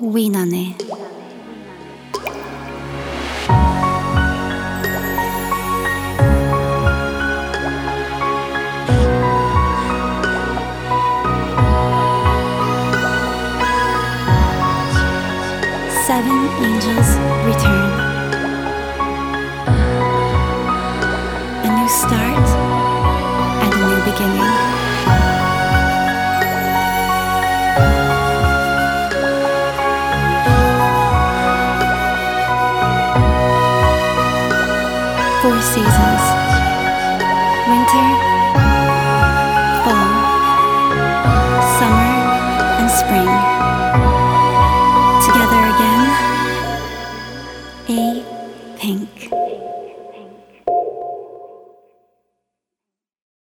Winane. Seven angels return. A new start four seasons winter, fall, summer, and spring. Together again, a pink.